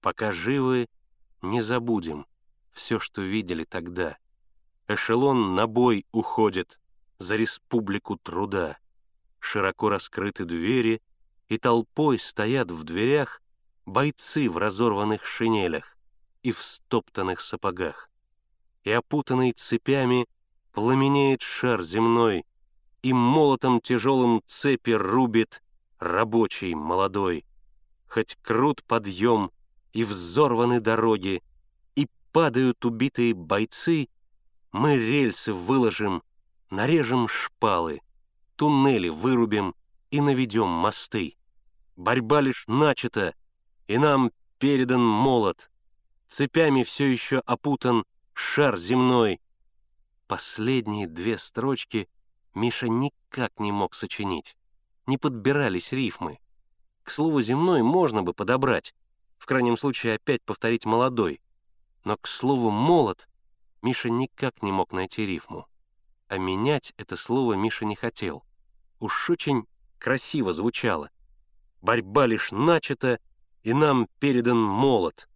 Пока живы, не забудем все, что видели тогда. Эшелон на бой уходит за республику труда. Широко раскрыты двери, и толпой стоят в дверях бойцы в разорванных шинелях и в стоптанных сапогах. И опутанный цепями пламенеет шар земной, и молотом тяжелым цепи рубит рабочий молодой. Хоть крут подъем и взорваны дороги, и падают убитые бойцы, мы рельсы выложим, нарежем шпалы, туннели вырубим и наведем мосты. Борьба лишь начата, и нам передан молот. Цепями все еще опутан шар земной. Последние две строчки Миша никак не мог сочинить. Не подбирались рифмы. К слову, земной можно бы подобрать, в крайнем случае опять повторить молодой. Но к слову «молот» Миша никак не мог найти рифму. А менять это слово Миша не хотел. Уж очень красиво звучало. Борьба лишь начата, и нам передан молот.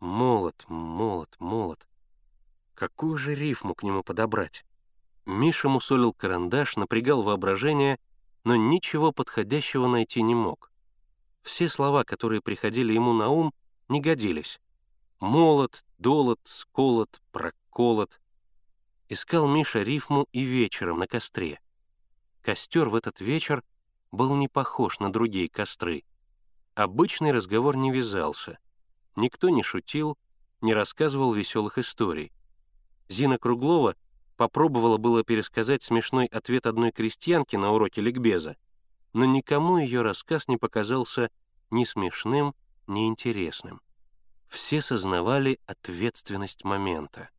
Молот, молот, молот. Какую же рифму к нему подобрать? Миша мусолил карандаш, напрягал воображение, но ничего подходящего найти не мог. Все слова, которые приходили ему на ум, не годились. Молот, долот, сколот, проколот. Искал Миша рифму и вечером на костре. Костер в этот вечер был не похож на другие костры. Обычный разговор не вязался. Никто не шутил, не рассказывал веселых историй. Зина Круглова попробовала было пересказать смешной ответ одной крестьянки на уроке ликбеза, но никому ее рассказ не показался ни смешным, ни интересным. Все сознавали ответственность момента.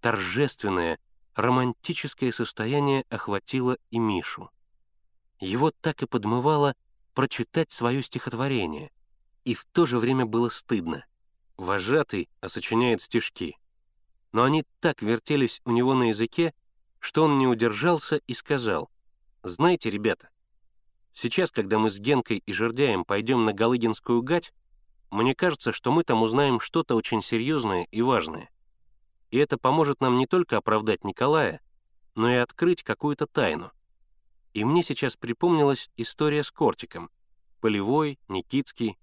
Торжественное, романтическое состояние охватило и Мишу. Его так и подмывало прочитать свое стихотворение, и в то же время было стыдно. Вожатый, а сочиняет стишки. Но они так вертелись у него на языке, что он не удержался и сказал, «Знаете, ребята, сейчас, когда мы с Генкой и Жердяем пойдем на Галыгинскую гать, мне кажется, что мы там узнаем что-то очень серьезное и важное. И это поможет нам не только оправдать Николая, но и открыть какую-то тайну. И мне сейчас припомнилась история с Кортиком, Полевой, Никитский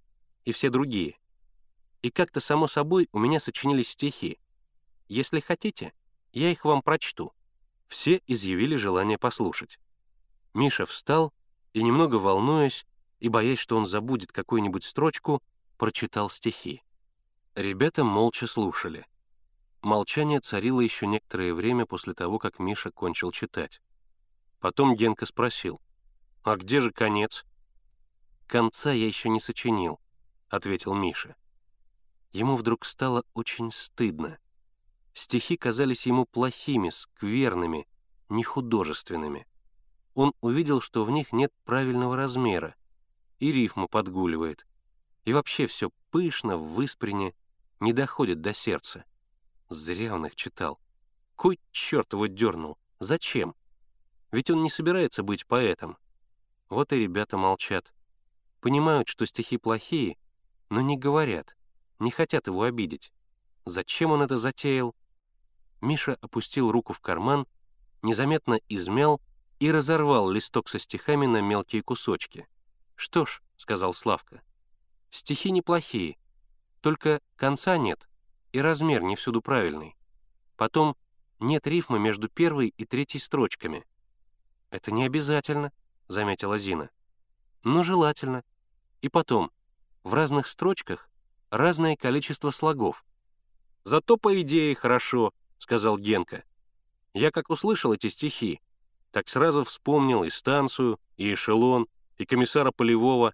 и все другие. И как-то само собой у меня сочинились стихи. Если хотите, я их вам прочту. Все изъявили желание послушать. Миша встал и, немного волнуясь и боясь, что он забудет какую-нибудь строчку, прочитал стихи. Ребята молча слушали. Молчание царило еще некоторое время после того, как Миша кончил читать. Потом Генка спросил, «А где же конец?» «Конца я еще не сочинил», — ответил Миша. Ему вдруг стало очень стыдно. Стихи казались ему плохими, скверными, нехудожественными. Он увидел, что в них нет правильного размера, и рифму подгуливает, и вообще все пышно, в выспрене, не доходит до сердца. Зря он их читал. Кой черт его дернул? Зачем? Ведь он не собирается быть поэтом. Вот и ребята молчат. Понимают, что стихи плохие, но не говорят, не хотят его обидеть. Зачем он это затеял? Миша опустил руку в карман, незаметно измял и разорвал листок со стихами на мелкие кусочки. «Что ж», — сказал Славка, — «стихи неплохие, только конца нет, и размер не всюду правильный. Потом нет рифма между первой и третьей строчками. «Это не обязательно», — заметила Зина. «Но желательно. И потом, в разных строчках разное количество слогов. Зато, по идее, хорошо», — сказал Генка. «Я как услышал эти стихи, так сразу вспомнил и станцию, и эшелон, и комиссара Полевого.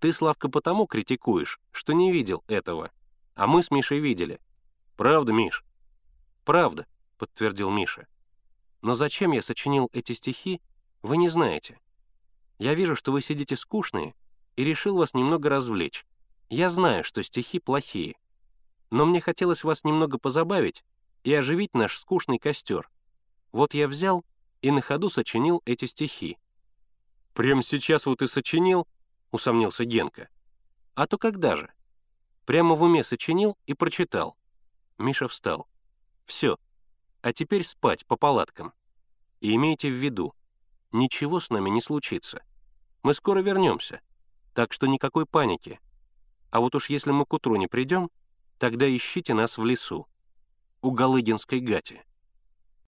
Ты, Славка, потому критикуешь, что не видел этого, а мы с Мишей видели. Правда, Миш?» «Правда», — подтвердил Миша. Но зачем я сочинил эти стихи, вы не знаете. Я вижу, что вы сидите скучные, и решил вас немного развлечь. Я знаю, что стихи плохие. Но мне хотелось вас немного позабавить и оживить наш скучный костер. Вот я взял и на ходу сочинил эти стихи. «Прямо сейчас вот и сочинил?» — усомнился Генка. «А то когда же?» Прямо в уме сочинил и прочитал. Миша встал. «Все. А теперь спать по палаткам. И имейте в виду, ничего с нами не случится. Мы скоро вернемся, так что никакой паники. А вот уж если мы к утру не придем, тогда ищите нас в лесу, у Галыгинской гати».